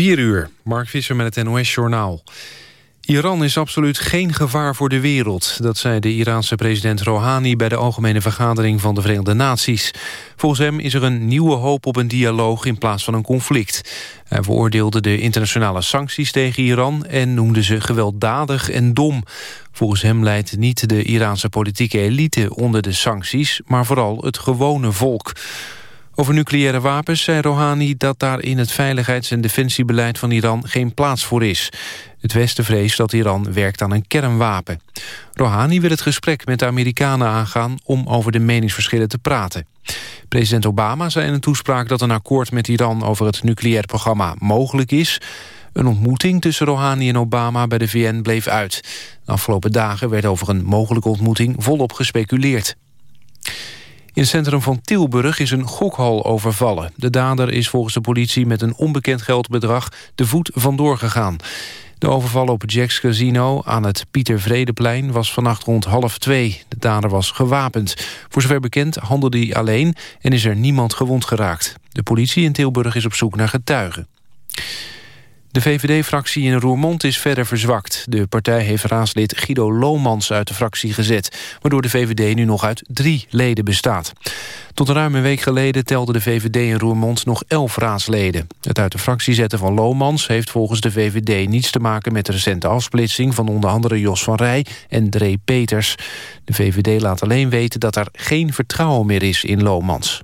4 uur, Mark Visser met het NOS-journaal. Iran is absoluut geen gevaar voor de wereld. Dat zei de Iraanse president Rouhani bij de Algemene Vergadering van de Verenigde Naties. Volgens hem is er een nieuwe hoop op een dialoog in plaats van een conflict. Hij veroordeelde de internationale sancties tegen Iran en noemde ze gewelddadig en dom. Volgens hem leidt niet de Iraanse politieke elite onder de sancties, maar vooral het gewone volk. Over nucleaire wapens zei Rouhani dat daar in het veiligheids- en defensiebeleid van Iran geen plaats voor is. Het Westen vreest dat Iran werkt aan een kernwapen. Rouhani wil het gesprek met de Amerikanen aangaan om over de meningsverschillen te praten. President Obama zei in een toespraak dat een akkoord met Iran over het nucleair programma mogelijk is. Een ontmoeting tussen Rouhani en Obama bij de VN bleef uit. De afgelopen dagen werd over een mogelijke ontmoeting volop gespeculeerd. In het centrum van Tilburg is een gokhal overvallen. De dader is volgens de politie met een onbekend geldbedrag de voet vandoor gegaan. De overval op Jack's Casino aan het Pieter Vredeplein was vannacht rond half twee. De dader was gewapend. Voor zover bekend handelde hij alleen en is er niemand gewond geraakt. De politie in Tilburg is op zoek naar getuigen. De VVD-fractie in Roermond is verder verzwakt. De partij heeft raadslid Guido Lomans uit de fractie gezet... waardoor de VVD nu nog uit drie leden bestaat. Tot ruim een week geleden telde de VVD in Roermond nog elf raadsleden. Het uit de fractie zetten van Lomans heeft volgens de VVD niets te maken... met de recente afsplitsing van onder andere Jos van Rij en Dree Peters. De VVD laat alleen weten dat er geen vertrouwen meer is in Lomans.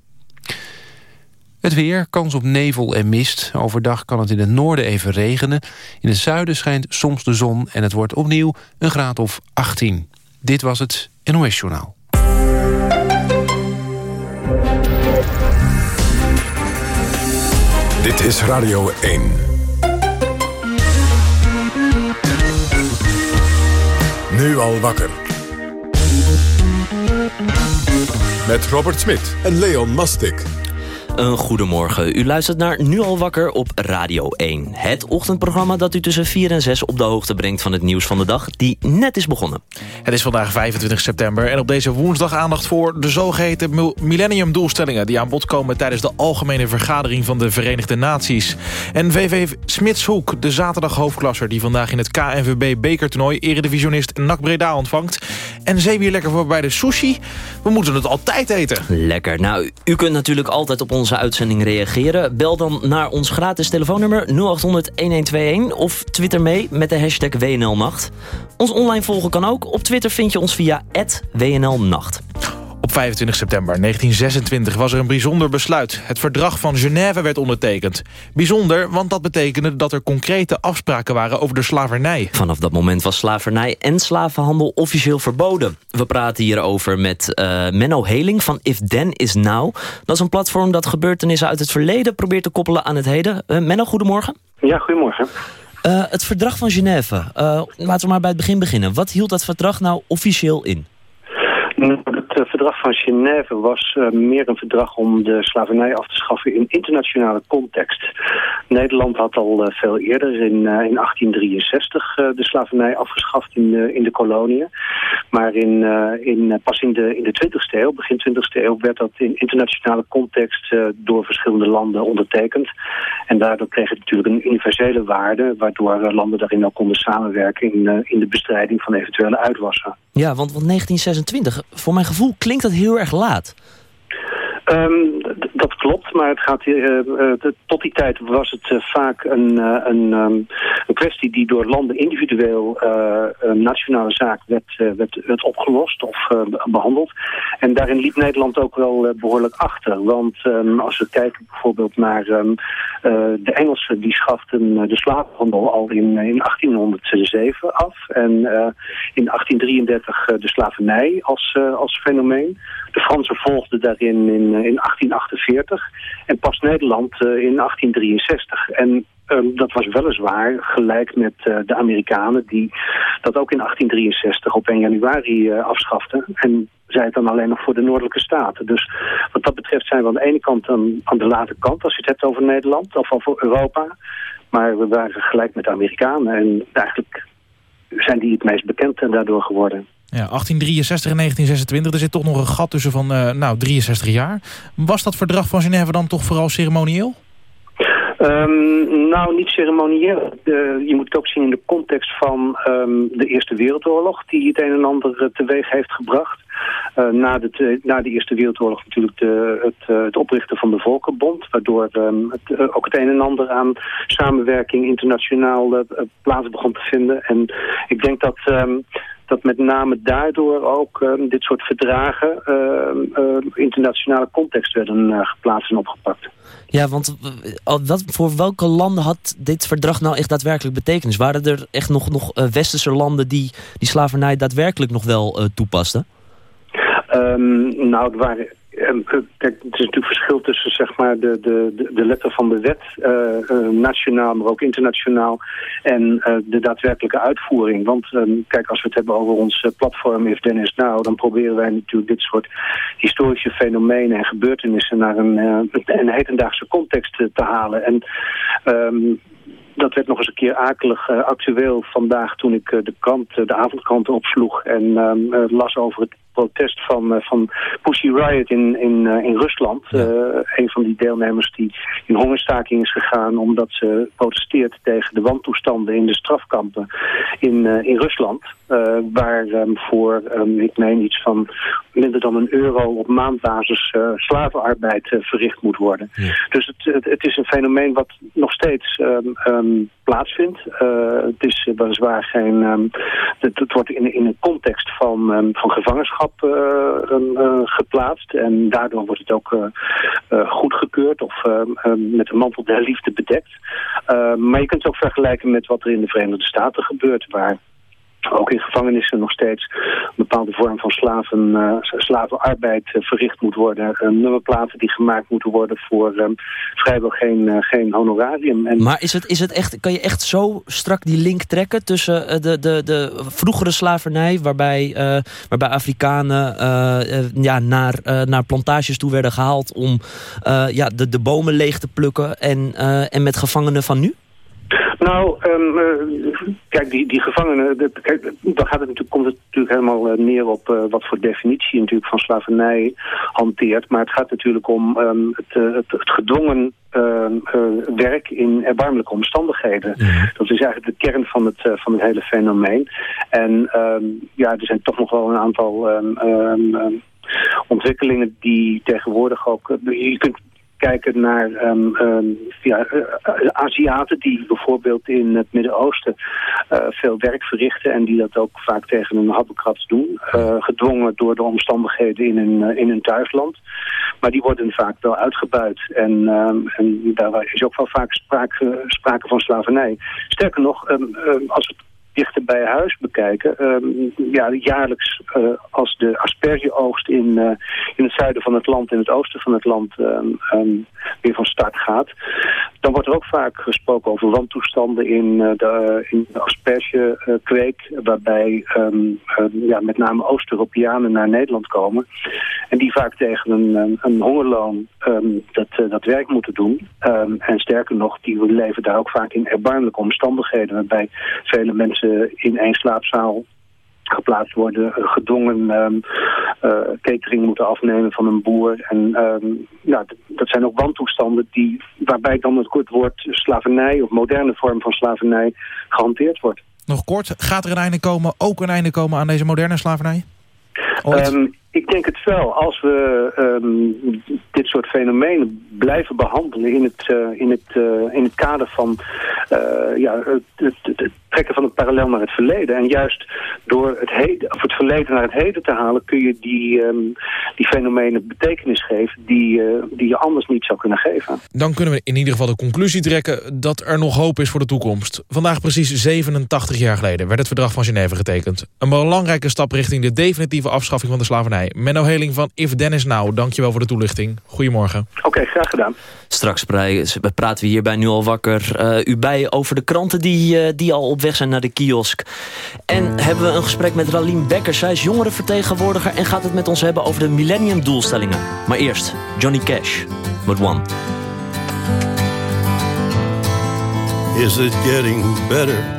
Het weer, kans op nevel en mist. Overdag kan het in het noorden even regenen. In het zuiden schijnt soms de zon en het wordt opnieuw een graad of 18. Dit was het NOS Journaal. Dit is Radio 1. Nu al wakker. Met Robert Smit en Leon Mastik. Een goedemorgen. U luistert naar Nu al wakker op Radio 1. Het ochtendprogramma dat u tussen 4 en 6 op de hoogte brengt van het nieuws van de dag die net is begonnen. Het is vandaag 25 september en op deze woensdag aandacht voor de zogeheten millenniumdoelstellingen die aan bod komen tijdens de algemene vergadering van de Verenigde Naties. En VV Smitshoek, de zaterdag hoofdklasser die vandaag in het KNVB bekertoernooi eredivisionist NAC Breda ontvangt. En zeewier lekker voor bij de sushi. We moeten het altijd eten. Lekker. Nou, u kunt natuurlijk altijd op ons onze uitzending reageren. Bel dan naar ons gratis telefoonnummer 0800-1121 of twitter mee met de hashtag WNLnacht. Ons online volgen kan ook. Op Twitter vind je ons via WNLnacht. Op 25 september 1926 was er een bijzonder besluit. Het verdrag van Genève werd ondertekend. Bijzonder, want dat betekende dat er concrete afspraken waren over de slavernij. Vanaf dat moment was slavernij en slavenhandel officieel verboden. We praten hierover met uh, Menno Heling van If Then Is Now. Dat is een platform dat gebeurtenissen uit het verleden probeert te koppelen aan het heden. Uh, Menno, goedemorgen. Ja, goedemorgen. Uh, het verdrag van Genève. laten we maar bij het begin beginnen. Wat hield dat verdrag nou officieel in? Verdrag van Genève was uh, meer een verdrag om de slavernij af te schaffen in internationale context. Nederland had al uh, veel eerder in, uh, in 1863 de slavernij afgeschaft in de, in de koloniën. Maar in, in, pas in de, in de 20e eeuw, begin 20e eeuw, werd dat in internationale context door verschillende landen ondertekend. En daardoor kreeg het natuurlijk een universele waarde, waardoor landen daarin ook konden samenwerken in, in de bestrijding van eventuele uitwassen. Ja, want, want 1926, voor mijn gevoel klinkt dat heel erg laat. Um, dat klopt, maar het gaat, uh, uh, tot die tijd was het uh, vaak een, een, um, een, kwestie die door landen individueel een nationale zaak werd, werd, werd, opgelost of behandeld. En daarin liep Nederland ook wel behoorlijk achter. Want um, als we kijken bijvoorbeeld naar de Engelsen, die schaften de slavenhandel al in, in 1807 af. En in 1833 de slavernij als, als fenomeen. De Fransen volgden daarin in, in 1848 en pas Nederland uh, in 1863. En um, dat was weliswaar gelijk met uh, de Amerikanen die dat ook in 1863 op 1 januari uh, afschaften. En zij het dan alleen nog voor de noordelijke staten. Dus wat dat betreft zijn we aan de ene kant aan, aan de late kant als je het hebt over Nederland of over Europa. Maar we waren gelijk met de Amerikanen en eigenlijk zijn die het meest bekend daardoor geworden. Ja, 1863 en 1926, er zit toch nog een gat tussen van uh, nou, 63 jaar. Was dat verdrag van Genève dan toch vooral ceremonieel? Um, nou, niet ceremonieel. je moet het ook zien in de context van um, de Eerste Wereldoorlog... die het een en ander uh, teweeg heeft gebracht. Uh, na, de, na de Eerste Wereldoorlog natuurlijk de, het, het oprichten van de Volkenbond... waardoor um, het, ook het een en ander aan samenwerking internationaal plaats begon te vinden. En ik denk dat dat met name daardoor ook uh, dit soort verdragen uh, internationale context werden uh, geplaatst en opgepakt. Ja, want wat, voor welke landen had dit verdrag nou echt daadwerkelijk betekenis? Waren er echt nog, nog westerse landen die die slavernij daadwerkelijk nog wel toepasten? Um, nou, het waren Ehm, eh, kijk, het is natuurlijk verschil tussen zeg maar, de, de, de letter van de wet, uh, uh, nationaal, maar ook internationaal, en uh, de daadwerkelijke uitvoering. Want um, kijk, als we het hebben over ons platform If Then Is Now, dan proberen wij natuurlijk dit soort historische fenomenen en gebeurtenissen naar een, een hedendaagse context te halen. En um, dat werd nog eens een keer akelig uh, actueel vandaag toen ik uh, de, krant, uh, de avondkrant opsloeg en ehm, las over het protest van, uh, van Pussy Riot in, in, uh, in Rusland. Uh, een van die deelnemers die in hongerstaking is gegaan omdat ze protesteert tegen de wantoestanden in de strafkampen in, in Rusland. waar um, voor, um, ik meen iets van minder dan een euro op maandbasis slavenarbeid verricht moet worden. Ja. Dus het, het, het, is een fenomeen wat nog steeds um, plaatsvindt. het is weliswaar geen... Het, het, wordt in, in een context van, van gevangenschap uh, geplaatst. En daardoor wordt het ook goedgekeurd of met de mantel der liefde bedekt. maar je kunt het ook vergelijken met wat er in de Verenigde Staten gebeurt... waar ook in gevangenissen nog steeds een bepaalde vorm van slaven, uh, slavenarbeid uh, verricht moet worden. Uh, nummerplaten die gemaakt moeten worden voor um, vrijwel geen, geen honorarium. En... Maar is het, is het echt, kan je echt zo strak die link trekken tussen de, de, de vroegere slavernij... waarbij, waarbij Afrikanen ja, naar, naar plantages toe werden gehaald... om ja, de, de bomen leeg te plukken en, en met gevangenen van nu? Nou, um, uh, kijk, die, die gevangenen, kijk, dan gaat het natuurlijk, komt het natuurlijk helemaal uh, neer op uh, wat voor definitie natuurlijk van slavernij hanteert. Maar het gaat natuurlijk om um, het, het, het, gedwongen werk in erbarmelijke omstandigheden. Ja. Dat is eigenlijk de kern van het, van het hele fenomeen. En um, ja, er zijn toch nog wel een aantal ontwikkelingen die tegenwoordig ook... je kunt kijken naar um, um, Aziaten die bijvoorbeeld in het Midden-Oosten uh, veel werk verrichten en die dat ook vaak tegen een habbekrats doen, gedwongen door de omstandigheden in hun, in hun thuisland. Maar die worden vaak wel uitgebuit en, um, en daar is ook wel vaak sprake, sprake van slavernij. Sterker nog, als het dichter bij huis bekijken. Um, ja, jaarlijks uh, als de aspergeoogst in, uh, in het zuiden van het land, in het oosten van het land um, um, weer van start gaat. Dan wordt er ook vaak gesproken over wantoestanden in, uh, de, in de aspergekweek. waarbij ja, met name Oost-Europeanen naar Nederland komen. En die vaak tegen een, een hongerloon dat, dat werk moeten doen. en sterker nog, die leven daar ook vaak in erbarmelijke omstandigheden. Waarbij vele mensen in één slaapzaal geplaatst worden, gedwongen um, uh, catering moeten afnemen van een boer. En um, ja, dat zijn ook wantoestanden die, waarbij dan het kort woord slavernij of moderne vorm van slavernij gehanteerd wordt. Nog kort, gaat er een einde komen, ook een einde komen aan deze moderne slavernij? Um, ik denk het wel. Als we um, dit soort fenomenen blijven behandelen in het, uh, in het, uh, in het kader van uh, ja, het, het, het, trekken van het parallel naar het verleden. En juist door het, heden, of het verleden naar het heden te halen kun je die, um, die fenomenen betekenis geven die, die je anders niet zou kunnen geven. Dan kunnen we in ieder geval de conclusie trekken dat er nog hoop is voor de toekomst. Vandaag precies 87 jaar geleden werd het verdrag van Genève getekend. Een belangrijke stap richting de definitieve afschaffing van de slavernij. Menno Heling van If Dennis Now, dankjewel voor de toelichting. Goedemorgen. Oké, okay, graag gedaan. Straks praten we hierbij nu al wakker uh, u bij over de kranten die, uh, die al op weg zijn naar de kiosk. En hebben we een gesprek met Ralim Becker. Zij is jongerenvertegenwoordiger en gaat het met ons hebben over de millennium doelstellingen. Maar eerst Johnny Cash, But One. Is it getting better?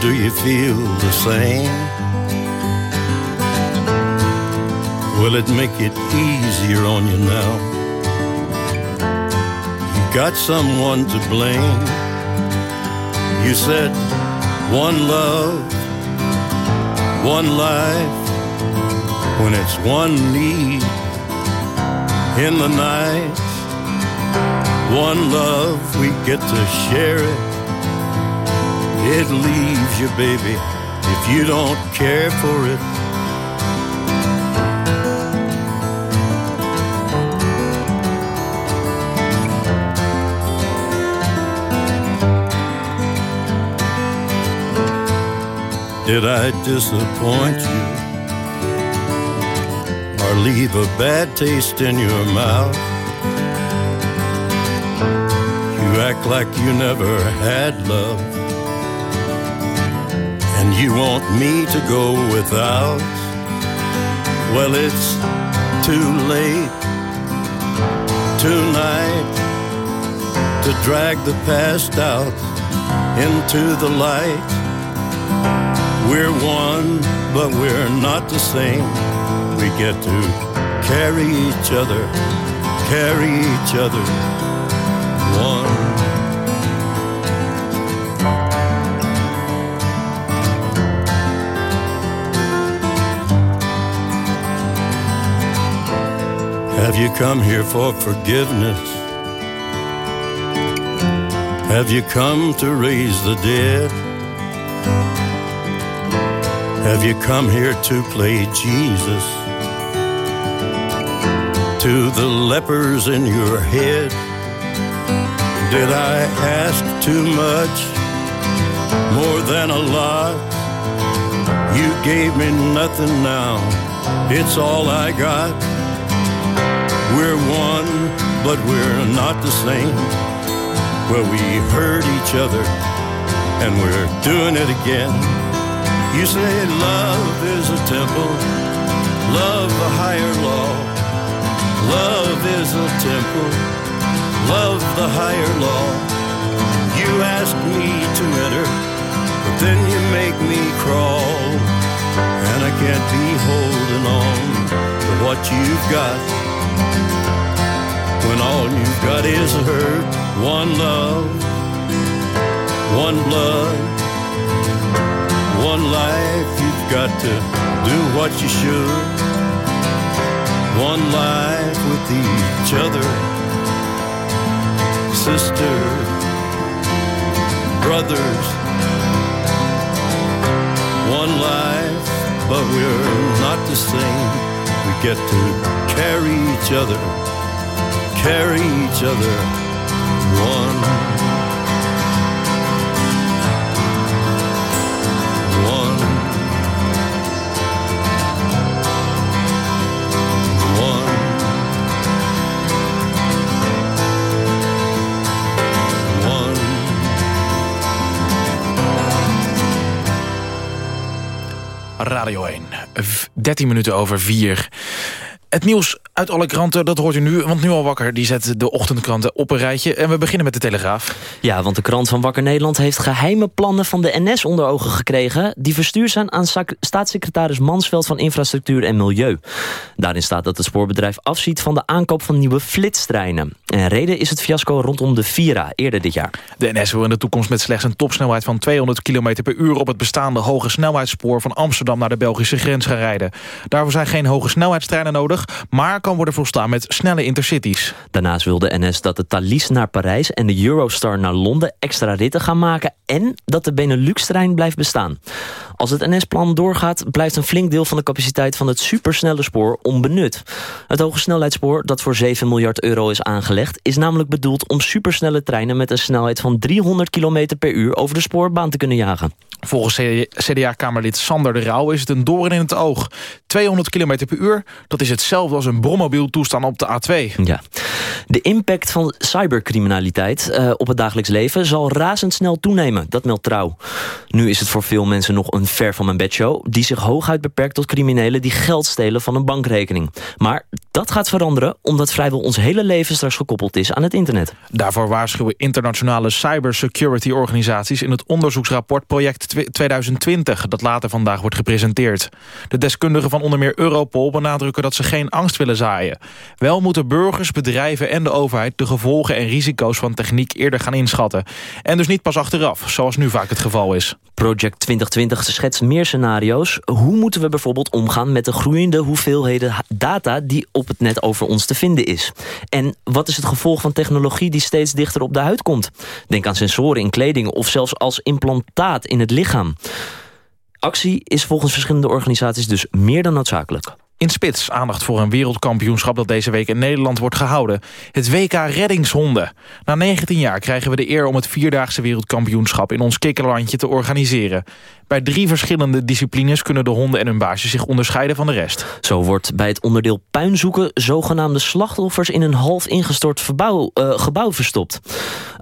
Do you feel the same? Will it make it easier on you now? Got someone to blame. You said one love, one life, when it's one need in the night. One love, we get to share it. It leaves you, baby, if you don't care for it. Did I disappoint you? Or leave a bad taste in your mouth? You act like you never had love. And you want me to go without? Well, it's too late tonight to drag the past out into the light. We're one, but we're not the same. We get to carry each other, carry each other. One. Have you come here for forgiveness? Have you come to raise the dead? Have you come here to play Jesus? To the lepers in your head? Did I ask too much? More than a lot? You gave me nothing now. It's all I got. We're one, but we're not the same. Well, we hurt each other, and we're doing it again. You say love is a temple, love a higher law. Love is a temple, love the higher law. You ask me to enter, but then you make me crawl. And I can't be holding on to what you've got. When all you've got is hurt, one love, one blood, one life, you've got to do what you should. One life with each other, sisters, brothers. One life, but we're not the same. We get to carry each other, carry each other. One. One. 13 minuten over 4. Het nieuws uit alle kranten, dat hoort u nu. Want Nu al wakker, die zet de ochtendkranten op een rijtje. En we beginnen met de Telegraaf. Ja, want de krant van Wakker Nederland heeft geheime plannen van de NS onder ogen gekregen... die verstuurd zijn aan staatssecretaris Mansveld van Infrastructuur en Milieu. Daarin staat dat het spoorbedrijf afziet van de aankoop van nieuwe flitstreinen. En reden is het fiasco rondom de Vira eerder dit jaar. De NS wil in de toekomst met slechts een topsnelheid van 200 km per uur... op het bestaande hoge snelheidsspoor van Amsterdam naar de Belgische grens gaan rijden. Daarvoor zijn geen hoge snelheidstreinen nodig... maar kan worden volstaan met snelle intercities. Daarnaast wil de NS dat de Thalys naar Parijs en de Eurostar naar Londen extra ritten gaan maken... en dat de Benelux-trein blijft bestaan. Als het NS-plan doorgaat, blijft een flink deel van de capaciteit van het supersnelle spoor onbenut. Het hoge snelheidsspoor, dat voor 7 miljard euro is aangelegd... is namelijk bedoeld om supersnelle treinen met een snelheid van 300 km per uur... over de spoorbaan te kunnen jagen. Volgens CDA-kamerlid Sander de Rauw is het een doorn in het oog. 200 km per uur, dat is hetzelfde als een brommobiel toestaan op de A2. Ja. De impact van cybercriminaliteit eh, op het dagelijks leven zal razendsnel toenemen, dat meldt Trouw. Nu is het voor veel mensen nog een ver van mijn bedshow... die zich hooguit beperkt tot criminelen die geld stelen van een bankrekening. Maar dat gaat veranderen omdat vrijwel ons hele leven straks gekoppeld is aan het internet. Daarvoor waarschuwen internationale cybersecurity organisaties... in het onderzoeksrapport Project 2020, dat later vandaag wordt gepresenteerd. De deskundigen van onder meer Europol benadrukken dat ze geen angst willen zaaien. Wel moeten burgers, bedrijven en en de overheid de gevolgen en risico's van techniek eerder gaan inschatten. En dus niet pas achteraf, zoals nu vaak het geval is. Project 2020 schetst meer scenario's. Hoe moeten we bijvoorbeeld omgaan met de groeiende hoeveelheden data die op het net over ons te vinden is? En wat is het gevolg van technologie die steeds dichter op de huid komt? Denk aan sensoren in kleding of zelfs als implantaat in het lichaam. Actie is volgens verschillende organisaties dus meer dan noodzakelijk. In Spits aandacht voor een wereldkampioenschap dat deze week in Nederland wordt gehouden. Het WK Reddingshonden. Na 19 jaar krijgen we de eer om het Vierdaagse wereldkampioenschap in ons kikkerlandje te organiseren. Bij drie verschillende disciplines kunnen de honden en hun baasjes zich onderscheiden van de rest. Zo wordt bij het onderdeel puinzoeken zogenaamde slachtoffers in een half ingestort verbouw, uh, gebouw verstopt.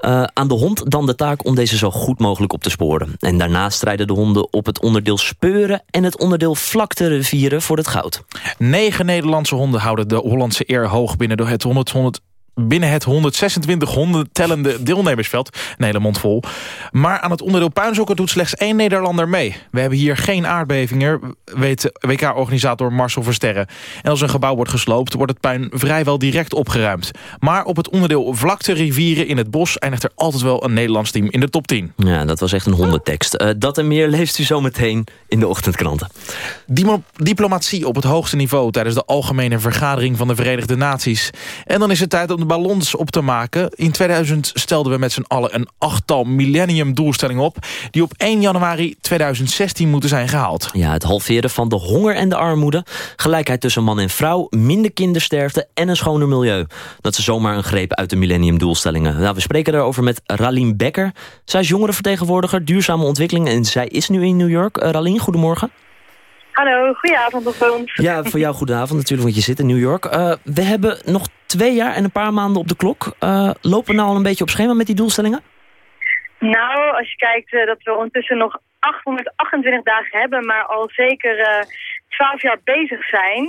Uh, aan de hond dan de taak om deze zo goed mogelijk op te sporen. En daarna strijden de honden op het onderdeel speuren en het onderdeel vlakte vieren voor het goud. Negen Nederlandse honden houden de Hollandse eer hoog binnen het 100, 100 binnen het 126 honden tellende deelnemersveld. Een hele mond vol. Maar aan het onderdeel puinzoeken doet slechts één Nederlander mee. We hebben hier geen aardbevingen, weet WK-organisator Marcel Versterren. En als een gebouw wordt gesloopt, wordt het puin vrijwel direct opgeruimd. Maar op het onderdeel vlakte rivieren in het bos... eindigt er altijd wel een Nederlands team in de top 10. Ja, dat was echt een hondentekst. Uh, dat en meer leest u zo meteen in de ochtendkranten. Diplomatie op het hoogste niveau... tijdens de algemene vergadering van de Verenigde Naties. En dan is het tijd om de ballons op te maken. In 2000 stelden we met z'n allen een achttal millennium doelstellingen op... die op 1 januari 2016 moeten zijn gehaald. Ja, het halveren van de honger en de armoede... gelijkheid tussen man en vrouw, minder kindersterfte en een schoner milieu. Dat is zomaar een greep uit de millennium doelstellingen. Nou, we spreken daarover met Ralien Becker. Zij is jongerenvertegenwoordiger duurzame ontwikkeling... en zij is nu in New York. Uh, Ralien, goedemorgen. Hallo, goedenavond voor ons. Ja, voor jou goedenavond natuurlijk, want je zit in New York. Uh, we hebben nog twee jaar en een paar maanden op de klok. Uh, lopen we nou al een beetje op schema met die doelstellingen? Nou, als je kijkt uh, dat we ondertussen nog 828 dagen hebben... maar al zeker 12 jaar bezig zijn...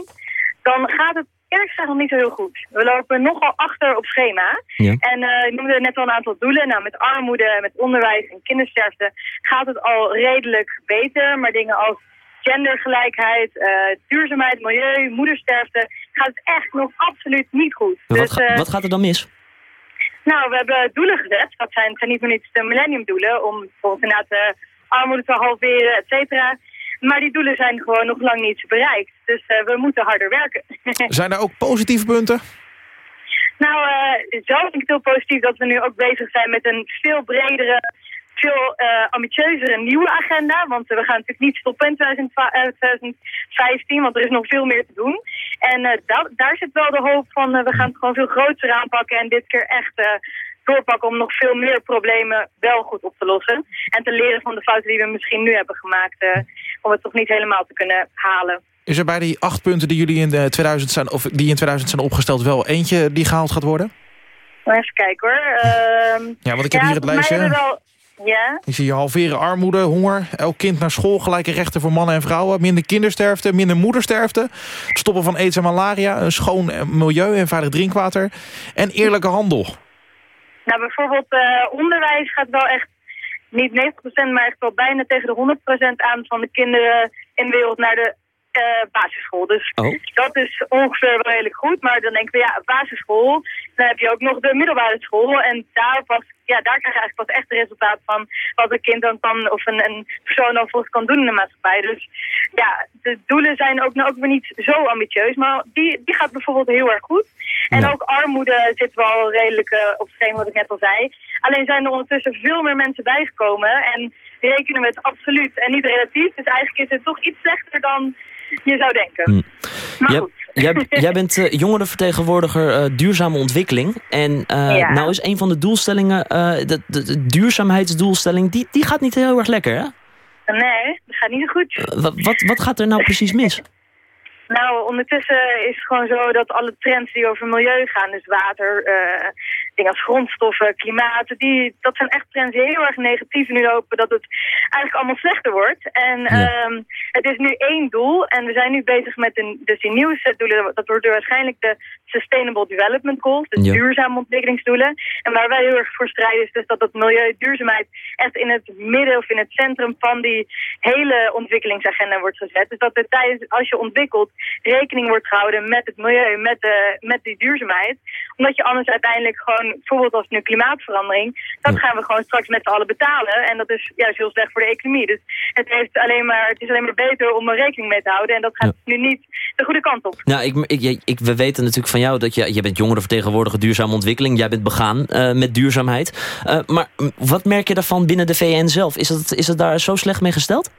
dan gaat het eerlijk gezegd nog niet zo heel goed. We lopen nogal achter op schema. Ja. En uh, ik noemde net al een aantal doelen. Nou, met armoede, met onderwijs en kindersterfte gaat het al redelijk beter. Maar dingen als gendergelijkheid, uh, duurzaamheid, milieu, moedersterfte, gaat het echt nog absoluut niet goed. Wat, dus, uh, wat gaat er dan mis? Nou, we hebben doelen gezet. Dat zijn, zijn niet voor niets de millenniumdoelen, om bijvoorbeeld inderdaad de armoede te halveren, et cetera. Maar die doelen zijn gewoon nog lang niet bereikt. Dus uh, we moeten harder werken. zijn er ook positieve punten? Nou, uh, zo vind ik het heel positief dat we nu ook bezig zijn met een veel bredere veel uh, ambitieuzere nieuwe agenda. Want we gaan natuurlijk niet stoppen in 2015, want er is nog veel meer te doen. En uh, daar zit wel de hoop van, we gaan het gewoon veel groter aanpakken en dit keer echt doorpakken om nog veel meer problemen wel goed op te lossen. En te leren van de fouten die we misschien nu hebben gemaakt, om het toch niet helemaal te kunnen halen. Is er bij die acht punten die jullie in, 2000 zijn, of die in 2000 zijn opgesteld wel eentje die gehaald gaat worden? Even kijken hoor. Uh, ja, want ik heb hier het lijstje. Wel, ja. Ik zie je halveren armoede, honger, elk kind naar school, gelijke rechten voor mannen en vrouwen, minder kindersterfte, minder moedersterfte, stoppen van aids en malaria, een schoon milieu en veilig drinkwater en eerlijke handel. Nou, bijvoorbeeld uh, onderwijs gaat wel echt niet 90%, maar echt wel bijna tegen de 100% aan van de kinderen in de wereld naar de uh, basisschool. Dus oh. dat is ongeveer wel redelijk goed. Maar dan denken we, ja, basisschool. Dan heb je ook nog de middelbare school. En daar, pas, ja, daar krijg je eigenlijk pas echt het resultaat van wat een kind dan kan, of een, een persoon dan volgens kan doen in de maatschappij. Dus ja, de doelen zijn ook, nou, ook weer niet zo ambitieus. Maar die, die gaat bijvoorbeeld heel erg goed. En ook armoede zit wel redelijk uh, op schema, wat ik net al zei. Alleen zijn er ondertussen veel meer mensen bijgekomen. En rekenen we het absoluut en niet relatief. Dus eigenlijk is het toch iets slechter dan je zou denken. Hm. Maar jij, Jij, jij, bent uh, jongerenvertegenwoordiger uh, duurzame ontwikkeling. En uh, nou is een van de doelstellingen, de, de, de, duurzaamheidsdoelstelling, die, die gaat niet heel erg lekker, hè? Nee, dat gaat niet zo goed. wat, wat, wat gaat er nou precies mis? Nou, ondertussen is het gewoon zo dat alle trends die over milieu gaan, dus water, dingen als grondstoffen, klimaat, die, dat zijn echt trends die heel erg negatief nu lopen, dat het eigenlijk allemaal slechter wordt. En ehm, het is nu één doel en we zijn nu bezig met een, dus die nieuwe set doelen, dat wordt waarschijnlijk de Sustainable Development Goals, de duurzame ontwikkelingsdoelen. En waar wij heel erg voor strijden is dus dat het milieu, duurzaamheid echt in het midden of in het centrum van die hele ontwikkelingsagenda wordt gezet. Dus dat er tijdens, als je ontwikkelt, rekening wordt gehouden met het milieu, met, de, met die duurzaamheid. Omdat je anders uiteindelijk gewoon, bijvoorbeeld als nu klimaatverandering, dat gaan we gewoon straks met z'n allen betalen. En dat is juist heel slecht voor de economie. Dus het, heeft alleen maar, het is alleen maar beter om er rekening mee te houden. En dat gaat nu niet de goede kant op. Nou, ik, ik, ik, we weten natuurlijk van jou dat je, je bent jongerenvertegenwoordiger duurzame ontwikkeling. Jij bent begaan uh, met duurzaamheid. Uh, maar wat merk je daarvan binnen de VN zelf? Is het, is het daar zo slecht mee gesteld?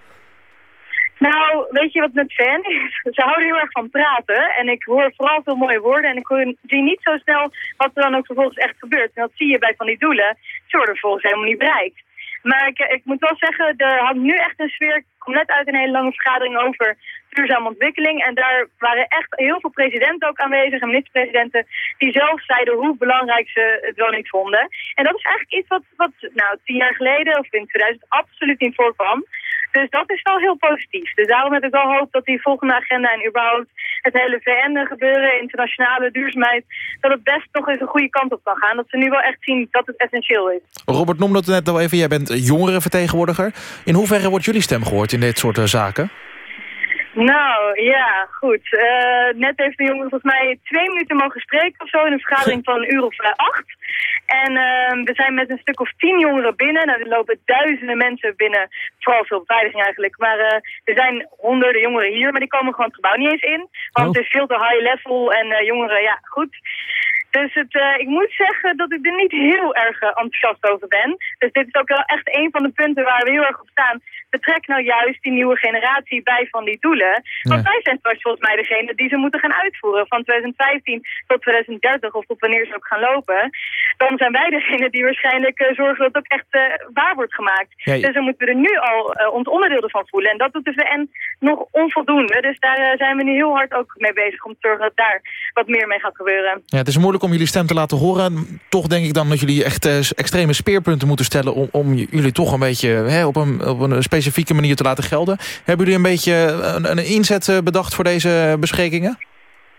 Nou, weet je wat met fan is? Ze houden heel erg van praten. En ik hoor vooral veel mooie woorden. En ik zie niet zo snel wat er dan ook vervolgens echt gebeurt. En dat zie je bij van die doelen. Ze worden vervolgens helemaal niet bereikt. Maar ik, ik moet wel zeggen, er had nu echt een sfeer. Ik kom net uit een hele lange vergadering over duurzame ontwikkeling. En daar waren echt heel veel presidenten ook aanwezig en minister-presidenten die zelf zeiden hoe belangrijk ze het wel niet vonden. En dat is eigenlijk iets wat, wat nou, tien jaar geleden of in 2000 absoluut niet voorkwam. Dus dat is wel heel positief. Dus daarom heb ik wel hoop dat die volgende agenda en überhaupt het hele VN-gebeuren, internationale duurzaamheid, dat het best nog eens een goede kant op kan gaan. Dat ze nu wel echt zien dat het essentieel is. Robert noemde het net al even, jij bent jongerenvertegenwoordiger. In hoeverre wordt jullie stem gehoord in dit soort eh, zaken? Nou, ja, goed. Uh, net heeft de jongen volgens mij twee minuten mogen spreken of zo in een vergadering van een uur of uh, acht. En uh, we zijn met een stuk of tien jongeren binnen. Nou, er lopen duizenden mensen binnen, vooral veel beveiliging eigenlijk. Maar uh, er zijn honderden jongeren hier, maar die komen gewoon het gebouw niet eens in. Want oh. het is veel te high level en jongeren, ja, goed. Dus het, uh, ik moet zeggen dat ik er niet heel erg enthousiast over ben. Dus dit is ook wel echt een van de punten waar we heel erg op staan betrek nou juist die nieuwe generatie bij van die doelen. Want wij zijn volgens mij degene die ze moeten gaan uitvoeren. Van 2015 tot 2030 of tot wanneer ze ook gaan lopen. Dan zijn wij degene die waarschijnlijk uh, zorgen dat het ook echt waar wordt gemaakt. Dus dan moeten we er nu al ons onderdeel ervan voelen. En dat doet de VN nog onvoldoende. Dus daar zijn we nu heel hard ook mee bezig om te zorgen dat daar wat meer mee gaat gebeuren. Ja, het is moeilijk om jullie stem te laten horen. Toch denk ik dan dat jullie echt extreme speerpunten moeten stellen... om, om jullie toch een beetje hè, op een, op een specifieke manier te laten gelden. Hebben jullie een beetje een, een inzet eh, bedacht voor deze besprekingen?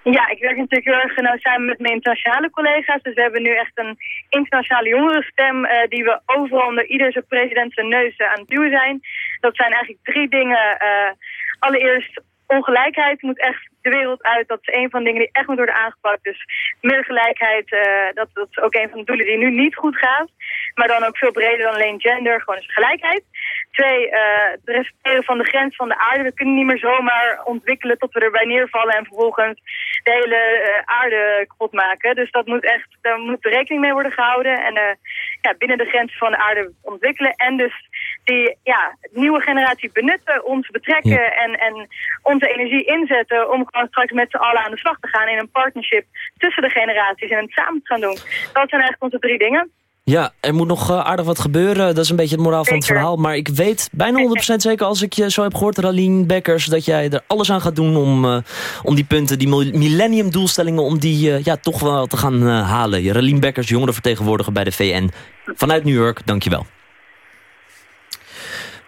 Ja, ik werk natuurlijk heel erg nou, samen met mijn internationale collega's. Dus we hebben nu echt een internationale jongerenstem... Uh, die we overal onder ieder zijn president zijn neus aan het duwen zijn. Dat zijn eigenlijk drie dingen. Uh, allereerst ongelijkheid moet echt de wereld uit. Dat is een van de dingen die echt moet worden aangepakt. Dus meer gelijkheid, uh, dat, dat is ook een van de doelen die nu niet goed gaat. Maar dan ook veel breder dan alleen gender, gewoon eens gelijkheid. Twee, uh, het respecteren van de grens van de aarde. We kunnen niet meer zomaar ontwikkelen tot we erbij neervallen en vervolgens de hele uh, aarde kapot maken. Dus dat moet echt, daar moet rekening mee worden gehouden. En ja, binnen de grenzen van de aarde ontwikkelen. En dus die ja, nieuwe generatie benutten, ons betrekken en, en onze energie inzetten om gewoon straks met z'n allen aan de slag te gaan in een partnership tussen de generaties en het samen te gaan doen. Dat zijn eigenlijk onze drie dingen. Ja, er moet nog uh, aardig wat gebeuren. Dat is een beetje het moraal van het verhaal. Maar ik weet bijna 100% zeker als ik je zo heb gehoord, Ralien Bekkers... dat jij er alles aan gaat doen om, uh, om die punten, die millennium doelstellingen... om die uh, ja, toch wel te gaan halen. Ralien Bekkers, jongerenvertegenwoordiger bij de VN. Vanuit New York, dankjewel.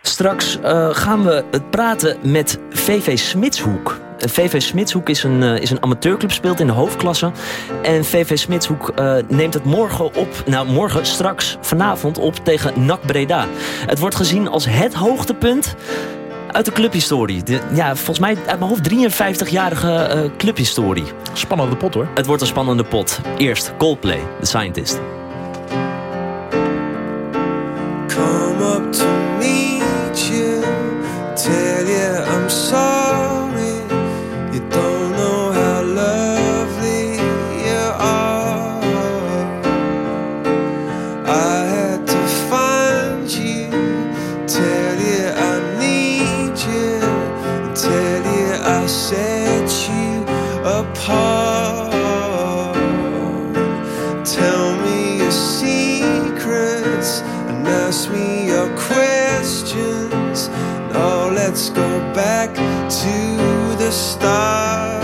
Straks uh, gaan we het praten met VV Smitshoek. VV Smitshoek is een, uh, is een amateurclub, speelt in de hoofdklasse. En VV Smitshoek uh, neemt het morgen op, nou morgen straks vanavond op tegen NAC Breda. Het wordt gezien als het hoogtepunt uit de clubhistorie. De, ja, volgens mij uit mijn hoofd 53-jarige clubhistorie. Spannende pot hoor. Het wordt een spannende pot. Eerst Coldplay, The Scientist. To the start.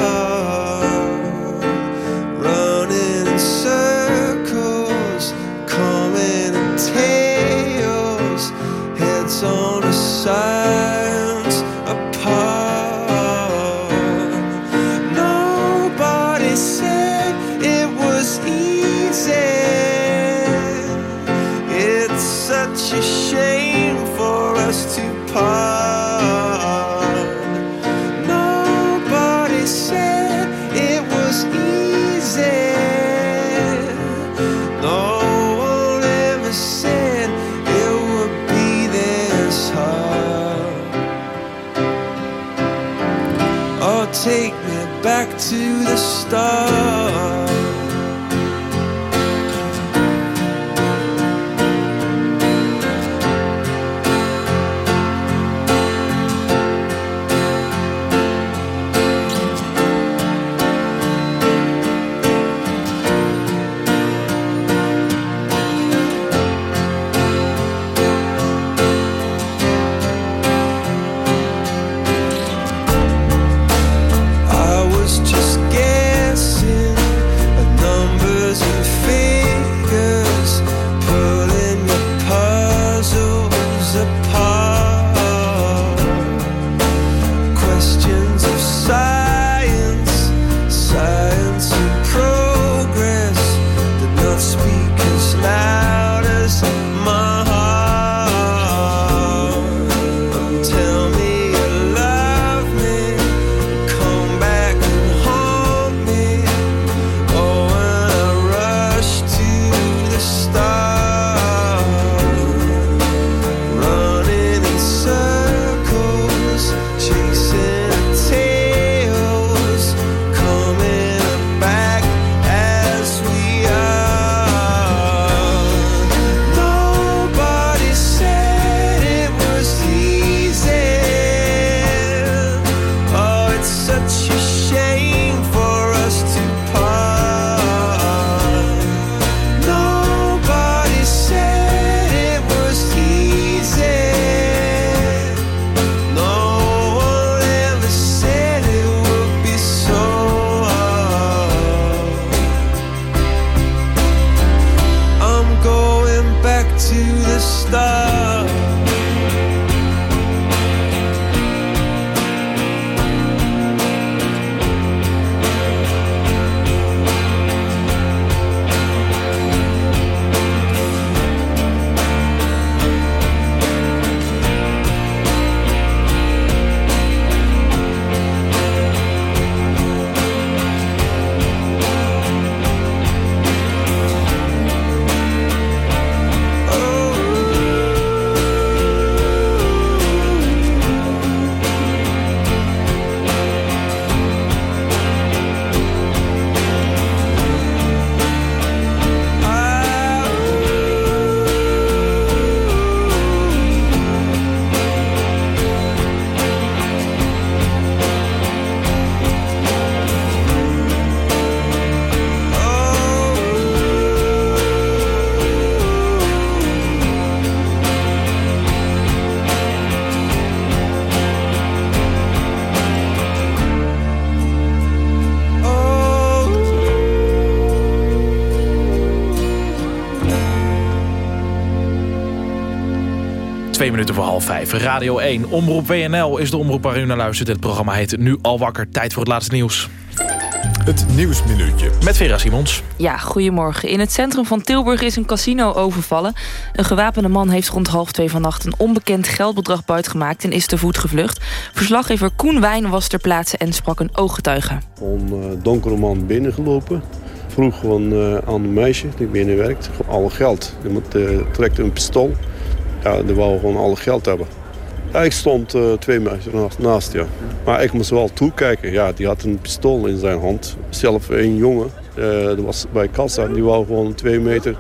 Twee minuten voor half vijf. Radio 1. Omroep WNL is de omroep waar u naar luistert. Het programma heet Nu al wakker. Tijd voor het laatste nieuws. Het Nieuwsminuutje. Met Vera Simons. Ja, goedemorgen. In het centrum van Tilburg is een casino overvallen. Een gewapende man heeft rond half twee vannacht... een onbekend geldbedrag buitgemaakt en is te voet gevlucht. Verslaggever Koen Wijn was ter plaatse en sprak een ooggetuige. Een uh, donkere man binnengelopen. Vroeg gewoon uh, aan een meisje die binnen werkt. Alle geld. Die uh, trekt een pistool. Ja, die wou gewoon alle geld hebben. Ja, ik stond uh, twee meisjes naast, ja. Maar ik moest wel toekijken. Ja, die had een pistool in zijn hand. Zelf een jongen, uh, dat was bij kassa, die wou gewoon twee meter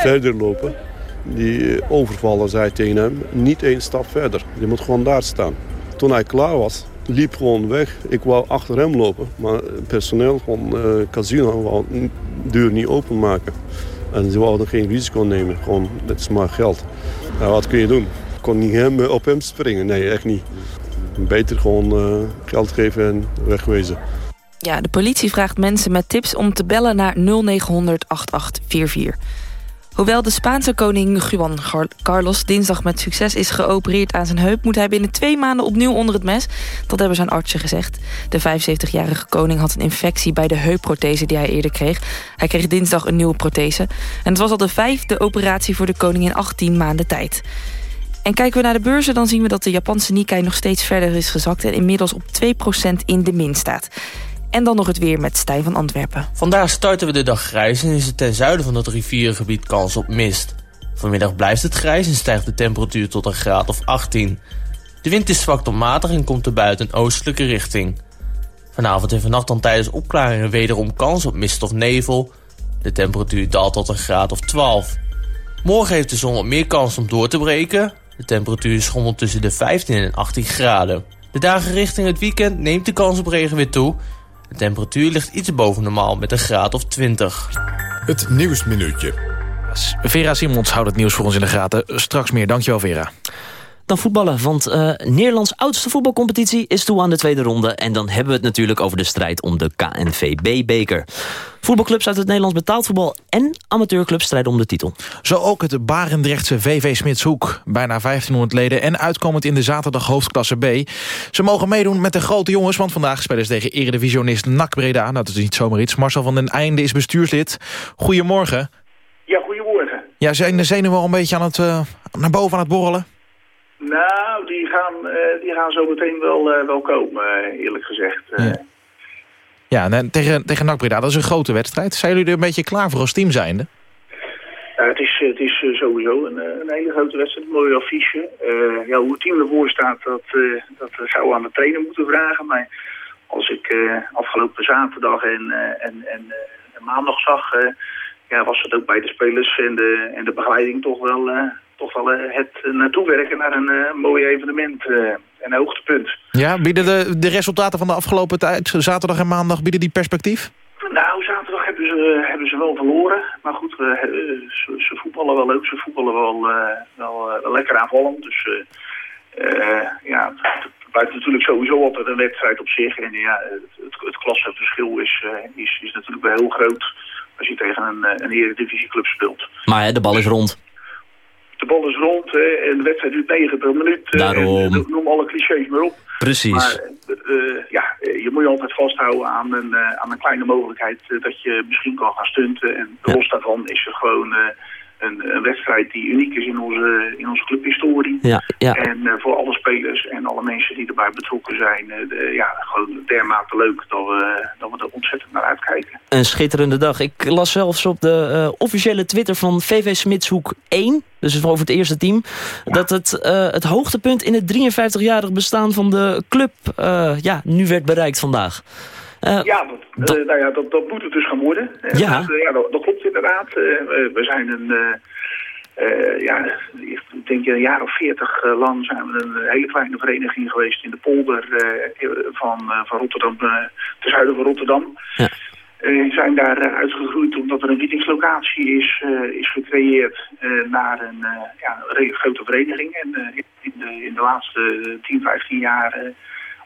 verder lopen. Die overvaller zei tegen hem, niet één stap verder. Je moet gewoon daar staan. Toen hij klaar was, liep gewoon weg. Ik wou achter hem lopen. Maar personeel van uh, casino wou de deur niet openmaken. En ze wouden geen risico nemen. Gewoon, het is maar geld. Nou, wat kun je doen? Ik kon niet hem, op hem springen. Nee, echt niet. Beter gewoon uh, geld geven en wegwezen. Ja, de politie vraagt mensen met tips om te bellen naar 0900 8844. Hoewel de Spaanse koning Juan Carlos dinsdag met succes is geopereerd aan zijn heup... moet hij binnen twee maanden opnieuw onder het mes. Dat hebben zijn artsen gezegd. De 75-jarige koning had een infectie bij de heupprothese die hij eerder kreeg. Hij kreeg dinsdag een nieuwe prothese. En het was al de vijfde operatie voor de koning in 18 maanden tijd. En kijken we naar de beurzen, dan zien we dat de Japanse Nikkei nog steeds verder is gezakt... en inmiddels op 2% in de min staat. En dan nog het weer met Stijn van Antwerpen. Vandaag starten we de dag grijs en is het ten zuiden van het rivierengebied kans op mist. Vanmiddag blijft het grijs en stijgt de temperatuur tot een graad of 18. De wind is zwak tot matig en komt er buiten een oostelijke richting. Vanavond en vannacht dan tijdens opklaringen wederom kans op mist of nevel. De temperatuur daalt tot een graad of 12. Morgen heeft de zon wat meer kans om door te breken. De temperatuur schommelt tussen de 15 en 18 graden. De dagen richting het weekend neemt de kans op regen weer toe. De temperatuur ligt iets boven normaal met een graad of 20. Het Nieuwsminuutje. Vera Simons houdt het nieuws voor ons in de gaten. Straks meer. Dankjewel, Vera dan voetballen. Want uh, Nederlands oudste voetbalcompetitie is toe aan de tweede ronde. En dan hebben we het natuurlijk over de strijd om de KNVB-beker. Voetbalclubs uit het Nederlands betaald voetbal en amateurclubs strijden om de titel. Zo ook het Barendrechtse VV Smitshoek. Bijna 1500 leden en uitkomend in de zaterdag hoofdklasse B. Ze mogen meedoen met de grote jongens, want vandaag spelen ze tegen eredivisionist NAC Breda. Nou, dat is niet zomaar iets. Marcel van den Einde is bestuurslid. Goedemorgen. Ja, goedemorgen. Ja, zijn de zenuwen al een beetje aan het, uh, naar boven aan het borrelen? Nou, die gaan, uh, die gaan zo meteen wel, uh, wel komen, eerlijk gezegd. Ja, ja en tegen, tegen NAC Breda, dat is een grote wedstrijd. Zijn jullie er een beetje klaar voor als team zijnde? Het is, het is sowieso een, een, hele grote wedstrijd, een mooi affiche. ja, hoe het team ervoor staat, dat, dat zou aan de trainer moeten vragen. Maar als ik afgelopen zaterdag en, en, en maandag zag... ja, was het ook bij de spelers en de, en de begeleiding toch wel toch wel eh, het naartoe werken naar een uh, mooi evenement uh, en hoogtepunt. Ja, bieden de, de resultaten van de afgelopen tijd, zaterdag en maandag, bieden die perspectief? Nou, zaterdag hebben ze, hebben ze wel verloren. Maar goed, ze, ze, voetballen wel leuk, ze voetballen wel, wel, wel lekker aanvallend. Dus ja, het blijft natuurlijk sowieso altijd een wedstrijd op zich. En ja, het, het klassenverschil is, is, is natuurlijk wel heel groot als je tegen een, een eredivisieclub speelt. Maar de bal is rond de bal is rond en de wedstrijd duurt 90 minuten. Daarom. En, noem alle clichés maar op. Precies. Maar uh, ja, je moet je altijd vasthouden aan een, aan een kleine mogelijkheid dat je misschien kan gaan stunten. En los daarvan is het gewoon een, een, wedstrijd die uniek is in onze, in onze clubhistorie. Ja, ja. En uh, voor alle spelers en alle mensen die erbij betrokken zijn, uh, de, ja, gewoon dermate leuk dat we, dat we er ontzettend naar uitkijken. Een schitterende dag. Ik las zelfs op de uh, officiële Twitter van VV Smitshoek 1, dus over het eerste team, ja. dat het, het hoogtepunt in het 53-jarig bestaan van de club ja, nu werd bereikt vandaag. Uh, ja, dat, dat, uh, nou ja dat, dat moet het dus gaan worden. Ja, dat, ja dat, dat, klopt inderdaad. we zijn een, ja, ik denk een jaar of veertig lang zijn we een hele kleine vereniging geweest in de polder van, van Rotterdam, ten zuiden van Rotterdam. Ja. We zijn daar uitgegroeid omdat er een meetingslocatie is, is gecreëerd naar een, ja, grote vereniging. En in, de, in de laatste 10, 15 jaar